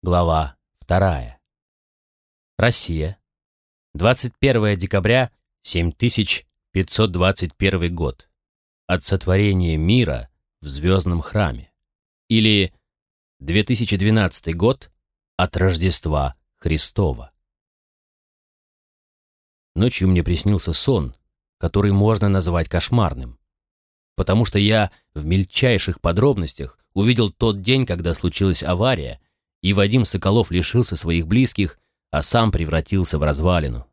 Глава 2. Россия. 21 декабря 7521 год. От сотворения мира в звездном храме. Или 2012 год от Рождества Христова. Ночью мне приснился сон, который можно назвать кошмарным, потому что я в мельчайших подробностях увидел тот день, когда случилась авария, и Вадим Соколов лишился своих близких, а сам превратился в развалину.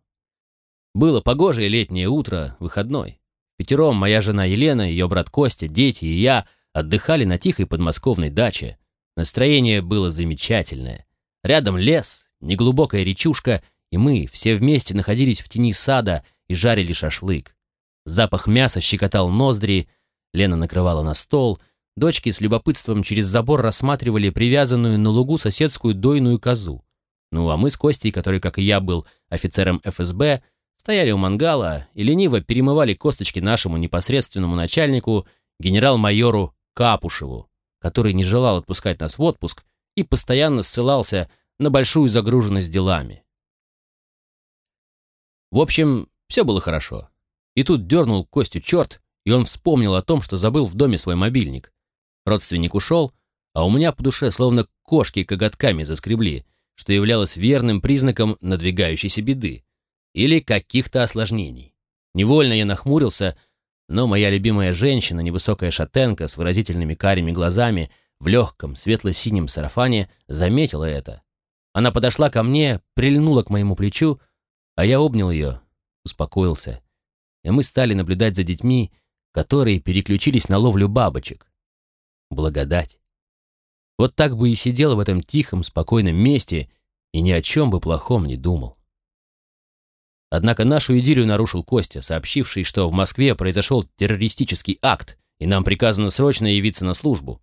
Было погожее летнее утро, выходной. Пятером моя жена Елена, ее брат Костя, дети и я отдыхали на тихой подмосковной даче. Настроение было замечательное. Рядом лес, неглубокая речушка, и мы все вместе находились в тени сада и жарили шашлык. Запах мяса щекотал ноздри, Лена накрывала на стол — Дочки с любопытством через забор рассматривали привязанную на лугу соседскую дойную козу. Ну а мы с Костей, который, как и я, был офицером ФСБ, стояли у мангала и лениво перемывали косточки нашему непосредственному начальнику, генерал-майору Капушеву, который не желал отпускать нас в отпуск и постоянно ссылался на большую загруженность делами. В общем, все было хорошо. И тут дернул Костю черт, и он вспомнил о том, что забыл в доме свой мобильник. Родственник ушел, а у меня по душе словно кошки коготками заскребли, что являлось верным признаком надвигающейся беды или каких-то осложнений. Невольно я нахмурился, но моя любимая женщина, невысокая шатенка с выразительными карими глазами, в легком светло-синем сарафане, заметила это. Она подошла ко мне, прильнула к моему плечу, а я обнял ее, успокоился. И мы стали наблюдать за детьми, которые переключились на ловлю бабочек благодать. Вот так бы и сидел в этом тихом, спокойном месте и ни о чем бы плохом не думал. Однако нашу идиллию нарушил Костя, сообщивший, что в Москве произошел террористический акт, и нам приказано срочно явиться на службу.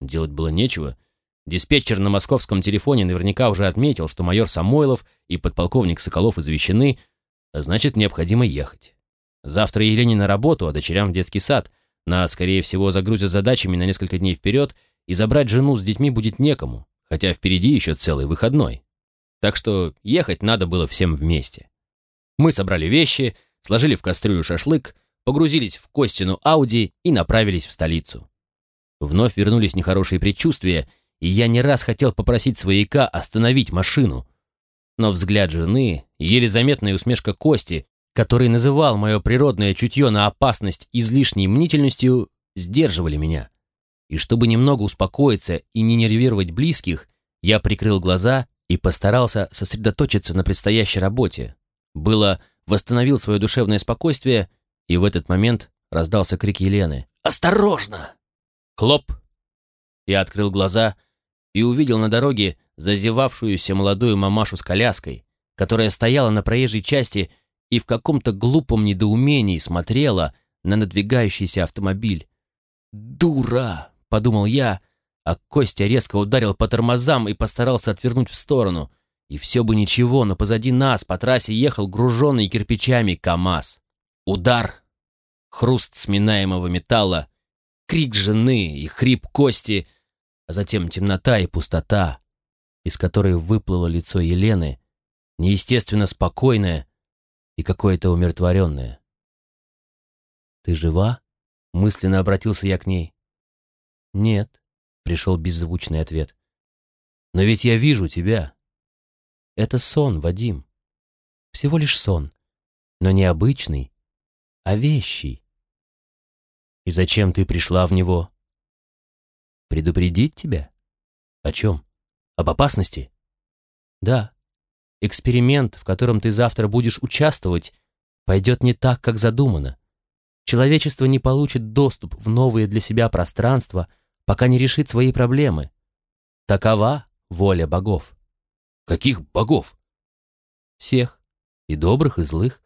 Делать было нечего. Диспетчер на московском телефоне наверняка уже отметил, что майор Самойлов и подполковник Соколов извещены, а значит, необходимо ехать. Завтра Елене на работу, а дочерям в детский сад — нас, скорее всего, загрузят задачами на несколько дней вперед, и забрать жену с детьми будет некому, хотя впереди еще целый выходной. Так что ехать надо было всем вместе. Мы собрали вещи, сложили в кастрюлю шашлык, погрузились в Костину Ауди и направились в столицу. Вновь вернулись нехорошие предчувствия, и я не раз хотел попросить свояка остановить машину. Но взгляд жены, еле заметная усмешка Кости который называл мое природное чутье на опасность излишней мнительностью, сдерживали меня. И чтобы немного успокоиться и не нервировать близких, я прикрыл глаза и постарался сосредоточиться на предстоящей работе. Было, восстановил свое душевное спокойствие, и в этот момент раздался крик Елены. «Осторожно!» Хлоп! Я открыл глаза и увидел на дороге зазевавшуюся молодую мамашу с коляской, которая стояла на проезжей части и в каком-то глупом недоумении смотрела на надвигающийся автомобиль. «Дура!» — подумал я, а Костя резко ударил по тормозам и постарался отвернуть в сторону. И все бы ничего, но позади нас по трассе ехал груженный кирпичами КамАЗ. Удар, хруст сминаемого металла, крик жены и хрип Кости, а затем темнота и пустота, из которой выплыло лицо Елены, неестественно спокойное, и какое-то умиротворенное. «Ты жива?» — мысленно обратился я к ней. «Нет», — пришел беззвучный ответ. «Но ведь я вижу тебя». «Это сон, Вадим. Всего лишь сон, но не обычный, а вещий». «И зачем ты пришла в него?» «Предупредить тебя?» «О чем? Об опасности?» «Да. Эксперимент, в котором ты завтра будешь участвовать, пойдет не так, как задумано. Человечество не получит доступ в новые для себя пространства, пока не решит свои проблемы. Такова воля богов. Каких богов? Всех. И добрых, и злых.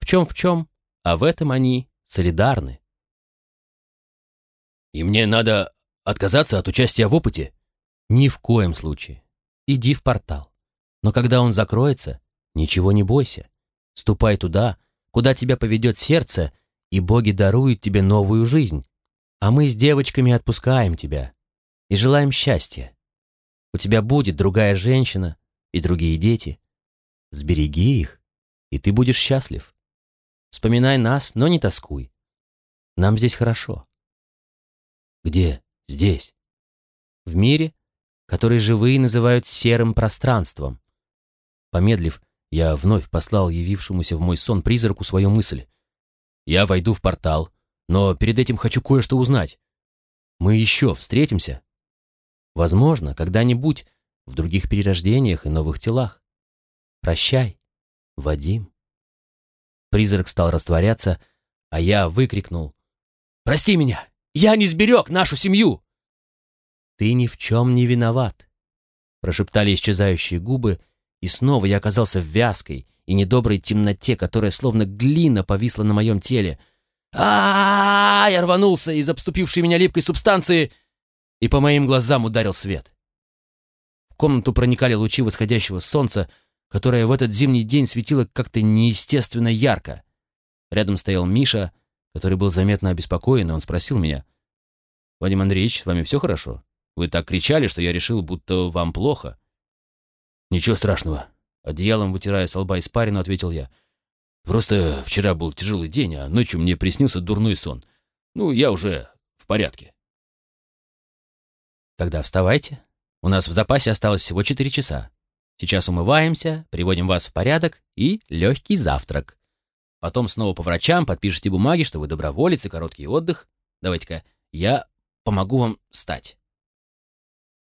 В чем в чем, а в этом они солидарны. И мне надо отказаться от участия в опыте? Ни в коем случае. Иди в портал. Но когда он закроется, ничего не бойся. Ступай туда, куда тебя поведет сердце, и боги даруют тебе новую жизнь. А мы с девочками отпускаем тебя и желаем счастья. У тебя будет другая женщина и другие дети. Сбереги их, и ты будешь счастлив. Вспоминай нас, но не тоскуй. Нам здесь хорошо. Где здесь? В мире, который живые называют серым пространством. Помедлив, я вновь послал явившемуся в мой сон призраку свою мысль. Я войду в портал, но перед этим хочу кое-что узнать. Мы еще встретимся? Возможно, когда-нибудь в других перерождениях и новых телах. Прощай, Вадим. Призрак стал растворяться, а я выкрикнул. «Прости меня! Я не сберег нашу семью!» «Ты ни в чем не виноват!» Прошептали исчезающие губы, и снова я оказался в вязкой и недоброй темноте, которая словно глина повисла на моем теле. а, Я рванулся из обступившей меня липкой субстанции, и по моим глазам ударил свет. В комнату проникали лучи восходящего солнца, которое в этот зимний день светило как-то неестественно ярко. Рядом стоял Миша, который был заметно обеспокоен, и он спросил меня. «Вадим Андреевич, с вами все хорошо? Вы так кричали, что я решил, будто вам плохо». «Ничего страшного», — одеялом вытирая с лба испарину, ответил я. «Просто вчера был тяжелый день, а ночью мне приснился дурной сон. Ну, я уже в порядке». «Тогда вставайте. У нас в запасе осталось всего четыре часа. Сейчас умываемся, приводим вас в порядок и легкий завтрак. Потом снова по врачам, подпишите бумаги, что вы доброволец и короткий отдых. Давайте-ка я помогу вам встать».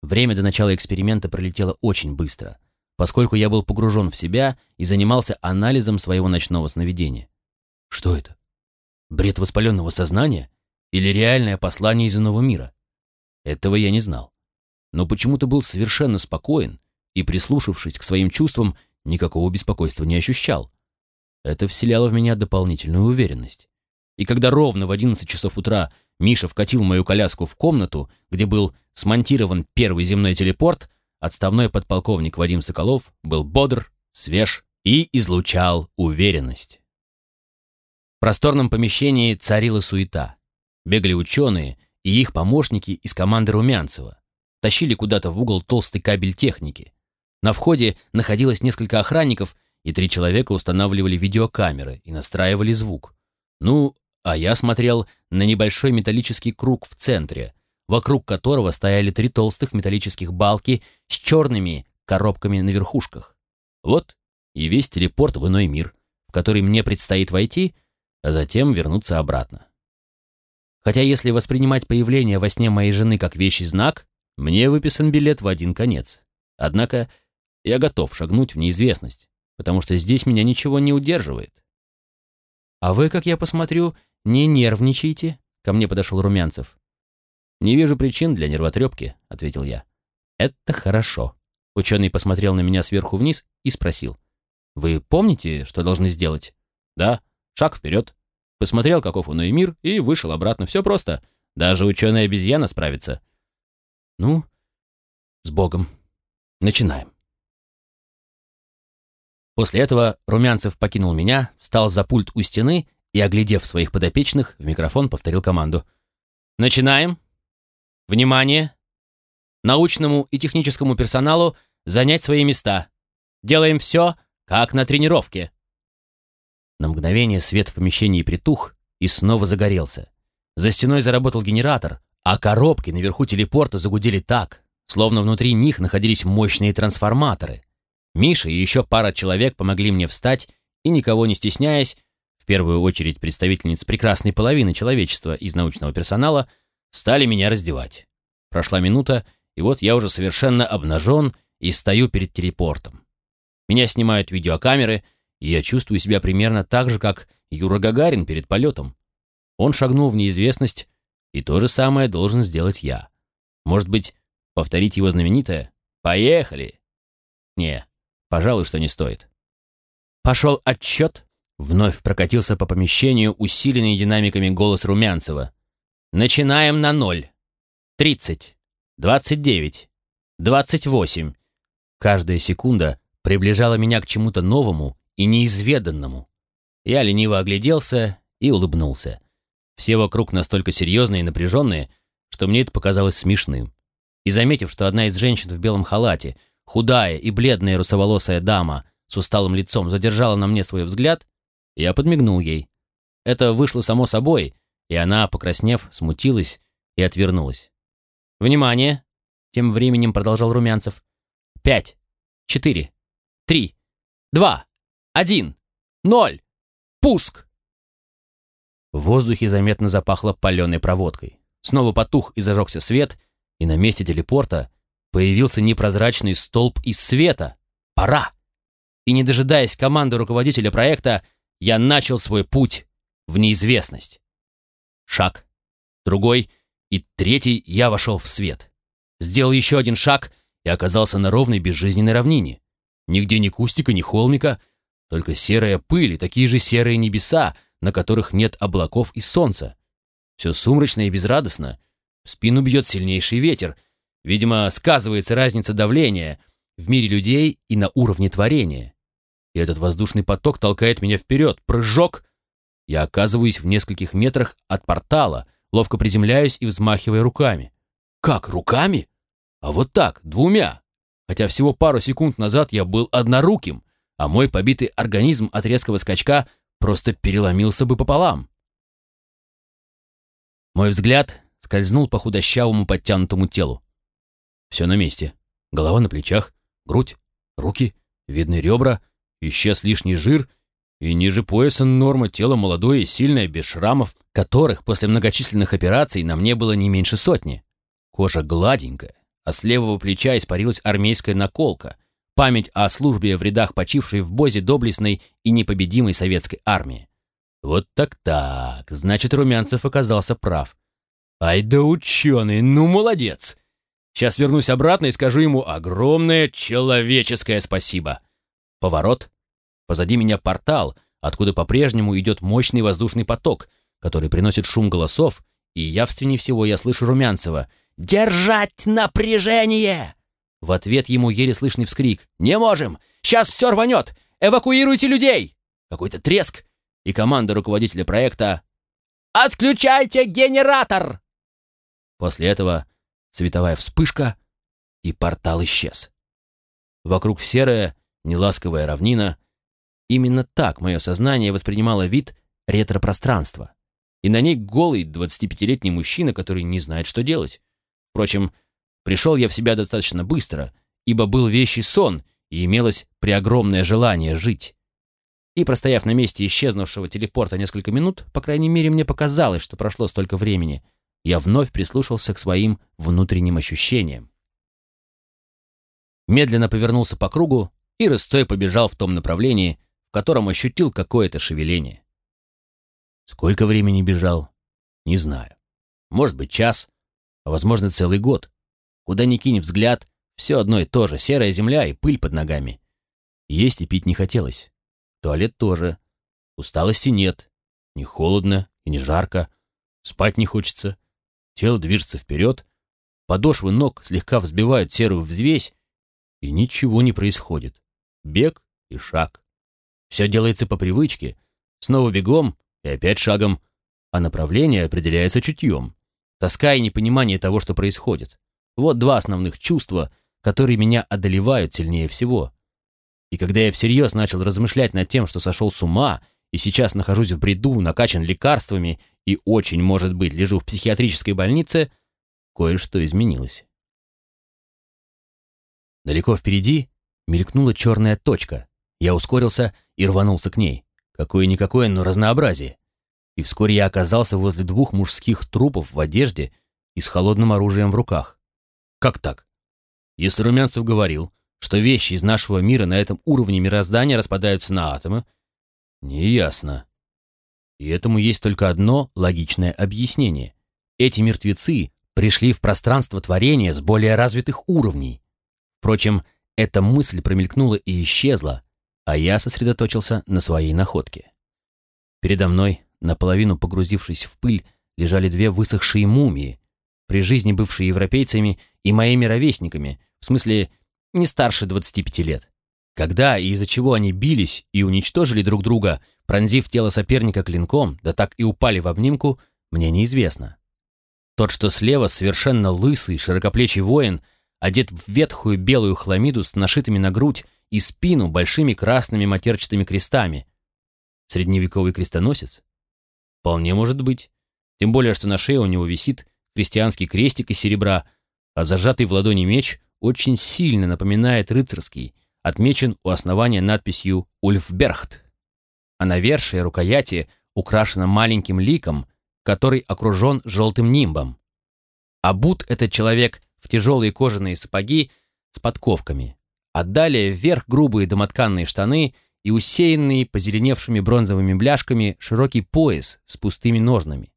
Время до начала эксперимента пролетело очень быстро, поскольку я был погружен в себя и занимался анализом своего ночного сновидения. Что это? Бред воспаленного сознания? Или реальное послание из иного мира? Этого я не знал. Но почему-то был совершенно спокоен и, прислушавшись к своим чувствам, никакого беспокойства не ощущал. Это вселяло в меня дополнительную уверенность. И когда ровно в 11 часов утра Миша вкатил мою коляску в комнату, где был смонтирован первый земной телепорт, отставной подполковник Вадим Соколов был бодр, свеж и излучал уверенность. В просторном помещении царила суета. Бегали ученые и их помощники из команды Румянцева. Тащили куда-то в угол толстый кабель техники. На входе находилось несколько охранников, и три человека устанавливали видеокамеры и настраивали звук. Ну, а я смотрел на небольшой металлический круг в центре, вокруг которого стояли три толстых металлических балки с черными коробками на верхушках. Вот и весь телепорт в иной мир, в который мне предстоит войти, а затем вернуться обратно. Хотя если воспринимать появление во сне моей жены как вещий знак, мне выписан билет в один конец. Однако я готов шагнуть в неизвестность, потому что здесь меня ничего не удерживает. «А вы, как я посмотрю, не нервничайте», — ко мне подошел Румянцев. «Не вижу причин для нервотрепки», — ответил я. «Это хорошо». Ученый посмотрел на меня сверху вниз и спросил. «Вы помните, что должны сделать?» «Да, шаг вперед». Посмотрел, каков он и мир, и вышел обратно. Все просто. Даже ученая обезьяна справится. «Ну, с Богом. Начинаем». После этого Румянцев покинул меня, встал за пульт у стены и, оглядев своих подопечных, в микрофон повторил команду. «Начинаем! Внимание! Научному и техническому персоналу занять свои места. Делаем все, как на тренировке!» На мгновение свет в помещении притух и снова загорелся. За стеной заработал генератор, а коробки наверху телепорта загудели так, словно внутри них находились мощные трансформаторы. Миша и еще пара человек помогли мне встать и, никого не стесняясь, в первую очередь представительниц прекрасной половины человечества из научного персонала, стали меня раздевать. Прошла минута, и вот я уже совершенно обнажен и стою перед телепортом. Меня снимают видеокамеры, и я чувствую себя примерно так же, как Юра Гагарин перед полетом. Он шагнул в неизвестность, и то же самое должен сделать я. Может быть, повторить его знаменитое «Поехали!» Не, пожалуй, что не стоит. Пошел отчет, Вновь прокатился по помещению усиленный динамиками голос Румянцева. «Начинаем на ноль. Тридцать. Двадцать девять. Двадцать восемь». Каждая секунда приближала меня к чему-то новому и неизведанному. Я лениво огляделся и улыбнулся. Все вокруг настолько серьезные и напряженные, что мне это показалось смешным. и, заметив, что одна из женщин в белом халате, худая и бледная русоволосая дама с усталым лицом, задержала на мне свой взгляд, я подмигнул ей. Это вышло само собой, и она, покраснев, смутилась и отвернулась. «Внимание!» — тем временем продолжал Румянцев. «Пять, четыре, три, два, один, ноль! Пуск!» В воздухе заметно запахло паленой проводкой. Снова потух и зажегся свет, и на месте телепорта появился непрозрачный столб из света. Пора! И не дожидаясь команды руководителя проекта, я начал свой путь в неизвестность. Шаг, другой и третий я вошел в свет. Сделал еще один шаг и оказался на ровной безжизненной равнине. Нигде ни кустика, ни холмика, только серая пыль и такие же серые небеса, на которых нет облаков и солнца. Все сумрачно и безрадостно. В спину бьет сильнейший ветер. Видимо, сказывается разница давления в мире людей и на уровне творения. И этот воздушный поток толкает меня вперед. Прыжок! Я оказываюсь в нескольких метрах от портала, ловко приземляюсь и взмахивая руками. Как, руками? А вот так, двумя. Хотя всего пару секунд назад я был одноруким, а мой побитый организм от резкого скачка просто переломился бы пополам. Мой взгляд скользнул по худощавому подтянутому телу. Все на месте. Голова на плечах, грудь, руки, видны ребра, исчез лишний жир, и ниже пояса норма тело молодое и сильное, без шрамов, которых после многочисленных операций на мне было не меньше сотни. Кожа гладенькая, а с левого плеча испарилась армейская наколка, память о службе в рядах почившей в Бозе доблестной и непобедимой советской армии. Вот так-так, значит, Румянцев оказался прав. Ай да ученый, ну молодец. Сейчас вернусь обратно и скажу ему огромное человеческое спасибо. Поворот. Позади меня портал, откуда по-прежнему идет мощный воздушный поток, который приносит шум голосов, и явственнее всего я слышу Румянцева. «Держать напряжение!» В ответ ему еле слышный вскрик. «Не можем! Сейчас все рванет! Эвакуируйте людей!» Какой-то треск, и команда руководителя проекта «Отключайте генератор!» После этого световая вспышка, и портал исчез. Вокруг серая, неласковая равнина. Именно так мое сознание воспринимало вид ретро-пространства. И на ней голый 25-летний мужчина, который не знает, что делать. Впрочем, Пришел я в себя достаточно быстро, ибо был вещий сон и имелось преогромное желание жить. И, простояв на месте исчезнувшего телепорта несколько минут, по крайней мере, мне показалось, что прошло столько времени, я вновь прислушался к своим внутренним ощущениям. Медленно повернулся по кругу и рысцой побежал в том направлении, в котором ощутил какое-то шевеление. Сколько времени бежал? Не знаю. Может быть, час, а возможно, целый год. Куда ни кинь взгляд, все одно и то же, серая земля и пыль под ногами. Есть и пить не хотелось. Туалет тоже. Усталости нет. Не холодно и не жарко. Спать не хочется. Тело движется вперед. Подошвы ног слегка взбивают серую взвесь, и ничего не происходит. Бег и шаг. Все делается по привычке. Снова бегом и опять шагом, а направление определяется чутьем. Тоска и непонимание того, что происходит. Вот два основных чувства, которые меня одолевают сильнее всего. И когда я всерьез начал размышлять над тем, что сошел с ума, и сейчас нахожусь в бреду, накачан лекарствами и очень, может быть, лежу в психиатрической больнице, кое-что изменилось. Далеко впереди мелькнула черная точка. Я ускорился и рванулся к ней. Какое-никакое, но разнообразие. И вскоре я оказался возле двух мужских трупов в одежде и с холодным оружием в руках. Как так? Если Румянцев говорил, что вещи из нашего мира на этом уровне мироздания распадаются на атомы, неясно. И этому есть только одно логичное объяснение. Эти мертвецы пришли в пространство творения с более развитых уровней. Впрочем, эта мысль промелькнула и исчезла, а я сосредоточился на своей находке. Передо мной, наполовину погрузившись в пыль, лежали две высохшие мумии, при жизни бывшие европейцами и моими ровесниками, в смысле не старше 25 лет. Когда и из-за чего они бились и уничтожили друг друга, пронзив тело соперника клинком, да так и упали в обнимку, мне неизвестно. Тот, что слева, совершенно лысый, широкоплечий воин, одет в ветхую белую хламиду с нашитыми на грудь и спину большими красными матерчатыми крестами. Средневековый крестоносец? Вполне может быть. Тем более, что на шее у него висит христианский крестик из серебра, а зажатый в ладони меч очень сильно напоминает рыцарский, отмечен у основания надписью «Ульфбергт», а навершие рукояти украшено маленьким ликом, который окружен желтым нимбом. А бут этот человек в тяжелые кожаные сапоги с подковками, а далее вверх грубые домотканные штаны и усеянный позеленевшими бронзовыми бляшками широкий пояс с пустыми ножнами.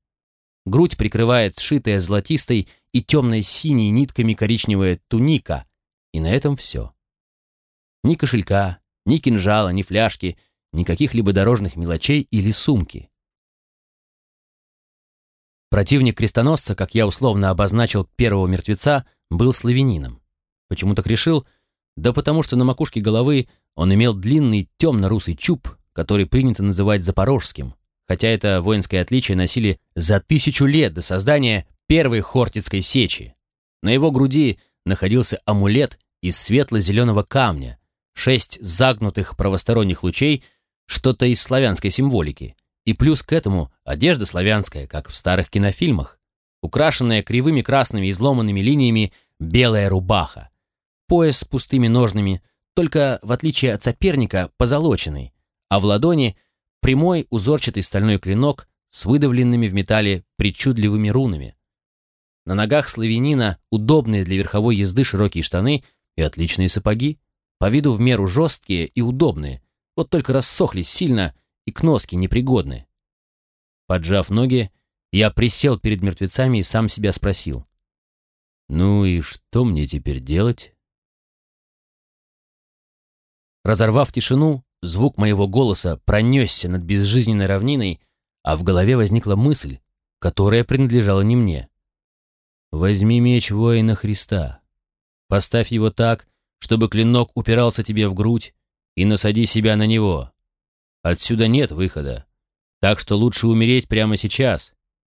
Грудь прикрывает сшитая золотистой и темной синей нитками коричневая туника, и на этом все. Ни кошелька, ни кинжала, ни фляжки, ни каких-либо дорожных мелочей или сумки. Противник крестоносца, как я условно обозначил первого мертвеца, был славянином. Почему так решил? Да потому что на макушке головы он имел длинный темно-русый чуб, который принято называть запорожским, хотя это воинское отличие носили за тысячу лет до создания первой Хортицкой сечи. На его груди находился амулет из светло-зеленого камня, шесть загнутых правосторонних лучей, что-то из славянской символики, и плюс к этому одежда славянская, как в старых кинофильмах, украшенная кривыми красными изломанными линиями белая рубаха, пояс с пустыми ножными, только в отличие от соперника позолоченный, а в ладони прямой узорчатый стальной клинок с выдавленными в металле причудливыми рунами. На ногах славянина удобные для верховой езды широкие штаны и отличные сапоги, по виду в меру жесткие и удобные, вот только рассохлись сильно и к носке непригодны. Поджав ноги, я присел перед мертвецами и сам себя спросил. «Ну и что мне теперь делать?» Разорвав тишину, звук моего голоса пронесся над безжизненной равниной, а в голове возникла мысль, которая принадлежала не мне. «Возьми меч воина Христа, поставь его так, чтобы клинок упирался тебе в грудь, и насади себя на него. Отсюда нет выхода, так что лучше умереть прямо сейчас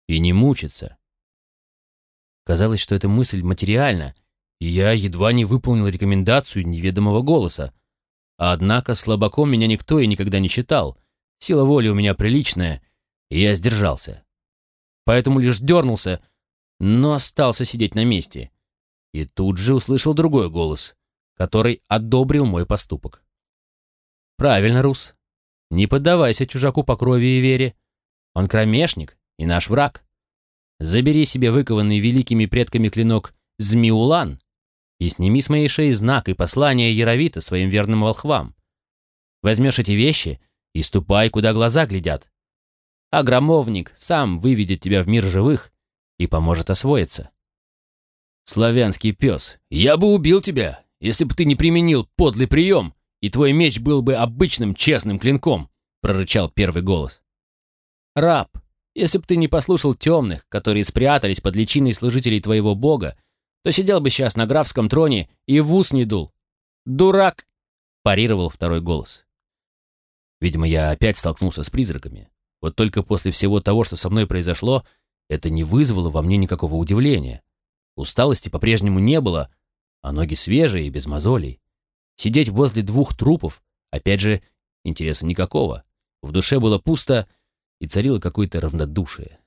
и не мучиться». Казалось, что эта мысль материальна, и я едва не выполнил рекомендацию неведомого голоса, Однако слабаком меня никто и никогда не считал. Сила воли у меня приличная, и я сдержался. Поэтому лишь дернулся, но остался сидеть на месте. И тут же услышал другой голос, который одобрил мой поступок. «Правильно, Рус. Не поддавайся чужаку по крови и вере. Он кромешник и наш враг. Забери себе выкованный великими предками клинок Змиулан и сними с моей шеи знак и послание Яровита своим верным волхвам. Возьмешь эти вещи и ступай, куда глаза глядят. А громовник сам выведет тебя в мир живых и поможет освоиться. Славянский пес, я бы убил тебя, если бы ты не применил подлый прием, и твой меч был бы обычным честным клинком, прорычал первый голос. Раб, если бы ты не послушал темных, которые спрятались под личиной служителей твоего бога то сидел бы сейчас на графском троне и в ус не дул. «Дурак!» — парировал второй голос. Видимо, я опять столкнулся с призраками. Вот только после всего того, что со мной произошло, это не вызвало во мне никакого удивления. Усталости по-прежнему не было, а ноги свежие и без мозолей. Сидеть возле двух трупов, опять же, интереса никакого. В душе было пусто и царило какое-то равнодушие.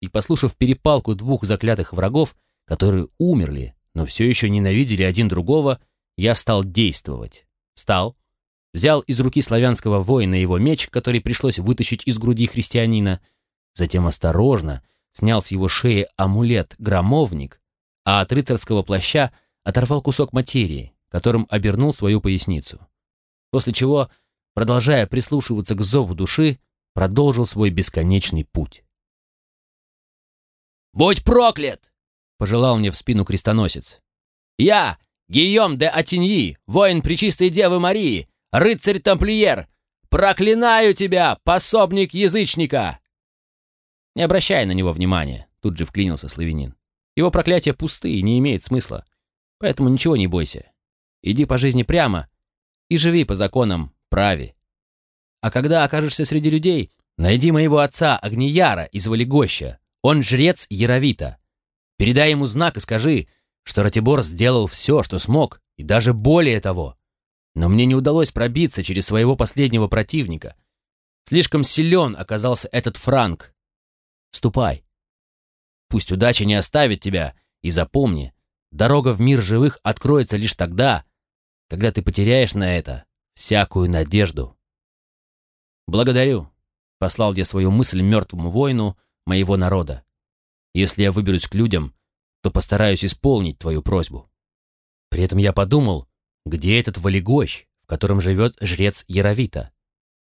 И, послушав перепалку двух заклятых врагов, которые умерли, но все еще ненавидели один другого, я стал действовать. Встал, взял из руки славянского воина его меч, который пришлось вытащить из груди христианина, затем осторожно снял с его шеи амулет-громовник, а от рыцарского плаща оторвал кусок материи, которым обернул свою поясницу. После чего, продолжая прислушиваться к зову души, продолжил свой бесконечный путь. «Будь проклят!» пожелал мне в спину крестоносец. «Я, Гийом де Атиньи, воин Пречистой Девы Марии, рыцарь-тамплиер, проклинаю тебя, пособник язычника!» Не обращай на него внимания, тут же вклинился славянин. Его проклятия пустые, не имеет смысла. Поэтому ничего не бойся. Иди по жизни прямо и живи по законам праве. А когда окажешься среди людей, найди моего отца Агнияра из Валигоща. Он жрец Яровита. Передай ему знак и скажи, что Ратибор сделал все, что смог, и даже более того. Но мне не удалось пробиться через своего последнего противника. Слишком силен оказался этот Франк. Ступай. Пусть удача не оставит тебя, и запомни, дорога в мир живых откроется лишь тогда, когда ты потеряешь на это всякую надежду. Благодарю, послал я свою мысль мертвому воину моего народа. Если я выберусь к людям, то постараюсь исполнить твою просьбу. При этом я подумал, где этот Валигощ, в котором живет жрец Яровита.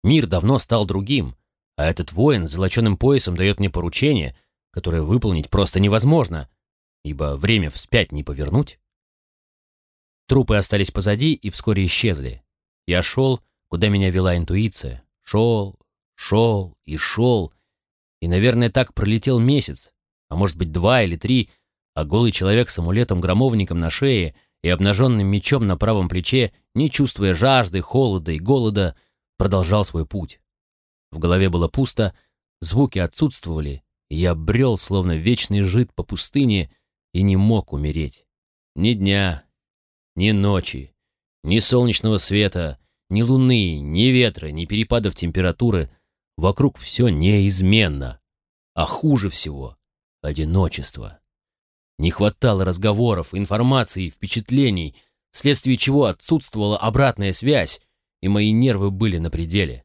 Мир давно стал другим, а этот воин с золоченым поясом дает мне поручение, которое выполнить просто невозможно, ибо время вспять не повернуть. Трупы остались позади и вскоре исчезли. Я шел, куда меня вела интуиция. Шел, шел и шел. И, наверное, так пролетел месяц, а может быть два или три, а голый человек с амулетом-громовником на шее и обнаженным мечом на правом плече, не чувствуя жажды, холода и голода, продолжал свой путь. В голове было пусто, звуки отсутствовали, и я брел, словно вечный жид по пустыне, и не мог умереть. Ни дня, ни ночи, ни солнечного света, ни луны, ни ветра, ни перепадов температуры. Вокруг все неизменно. А хуже всего — одиночество. Не хватало разговоров, информации, впечатлений, вследствие чего отсутствовала обратная связь, и мои нервы были на пределе.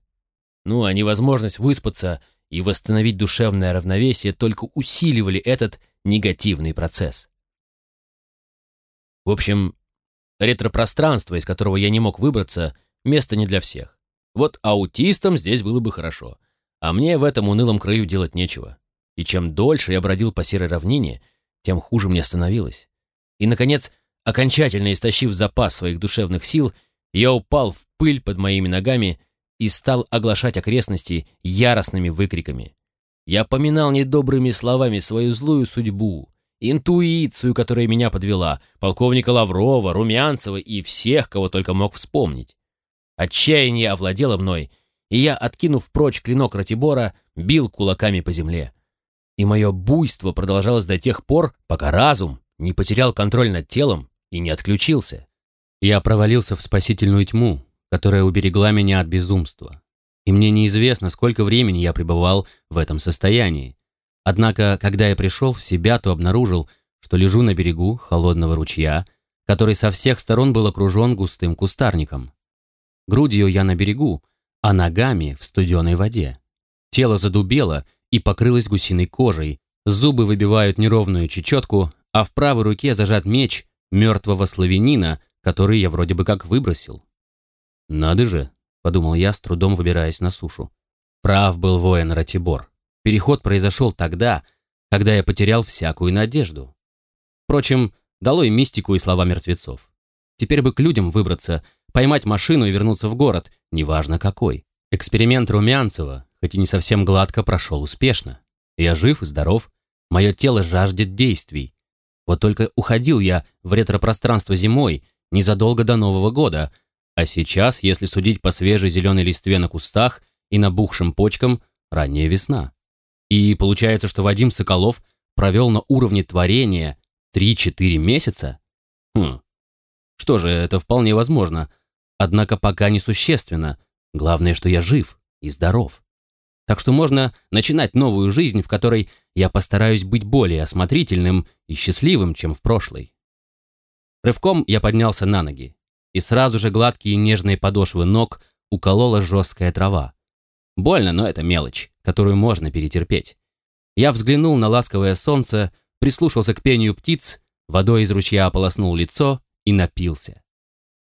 Ну, а невозможность выспаться и восстановить душевное равновесие только усиливали этот негативный процесс. В общем, ретро-пространство, из которого я не мог выбраться, место не для всех. Вот аутистам здесь было бы хорошо, а мне в этом унылом краю делать нечего. И чем дольше я бродил по серой равнине, тем хуже мне становилось. И, наконец, окончательно истощив запас своих душевных сил, я упал в пыль под моими ногами и стал оглашать окрестности яростными выкриками. Я поминал недобрыми словами свою злую судьбу, интуицию, которая меня подвела, полковника Лаврова, Румянцева и всех, кого только мог вспомнить. Отчаяние овладело мной, и я, откинув прочь клинок Ратибора, бил кулаками по земле. И мое буйство продолжалось до тех пор, пока разум не потерял контроль над телом и не отключился. Я провалился в спасительную тьму, которая уберегла меня от безумства. И мне неизвестно, сколько времени я пребывал в этом состоянии. Однако, когда я пришел в себя, то обнаружил, что лежу на берегу холодного ручья, который со всех сторон был окружен густым кустарником. Грудью я на берегу, а ногами в студеной воде. Тело задубело и покрылось гусиной кожей, зубы выбивают неровную чечетку, а в правой руке зажат меч мертвого славянина, который я вроде бы как выбросил. «Надо же», — подумал я, с трудом выбираясь на сушу. Прав был воин Ратибор. Переход произошел тогда, когда я потерял всякую надежду. Впрочем, долой мистику и слова мертвецов. Теперь бы к людям выбраться, поймать машину и вернуться в город, неважно какой. Эксперимент Румянцева, хоть и не совсем гладко, прошел успешно. Я жив и здоров, мое тело жаждет действий. Вот только уходил я в ретро-пространство зимой, незадолго до Нового года, а сейчас, если судить по свежей зеленой листве на кустах и набухшим почкам, ранняя весна. И получается, что Вадим Соколов провел на уровне творения 3-4 месяца? Хм. Что же, это вполне возможно. Однако пока несущественно. Главное, что я жив и здоров. Так что можно начинать новую жизнь, в которой я постараюсь быть более осмотрительным и счастливым, чем в прошлой. Рывком я поднялся на ноги, и сразу же гладкие нежные подошвы ног уколола жесткая трава. Больно, но это мелочь, которую можно перетерпеть. Я взглянул на ласковое солнце, прислушался к пению птиц, водой из ручья ополоснул лицо и напился.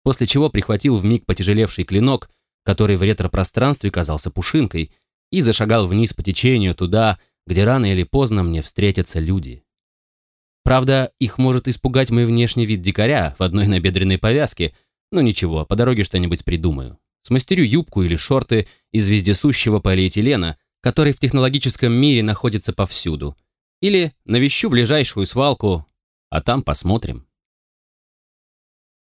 После чего прихватил вмиг потяжелевший клинок, который в ретро-пространстве казался пушинкой, и зашагал вниз по течению туда, где рано или поздно мне встретятся люди. Правда, их может испугать мой внешний вид дикаря в одной набедренной повязке, но ничего, по дороге что-нибудь придумаю. Смастерю юбку или шорты из вездесущего полиэтилена, который в технологическом мире находится повсюду. Или навещу ближайшую свалку, а там посмотрим.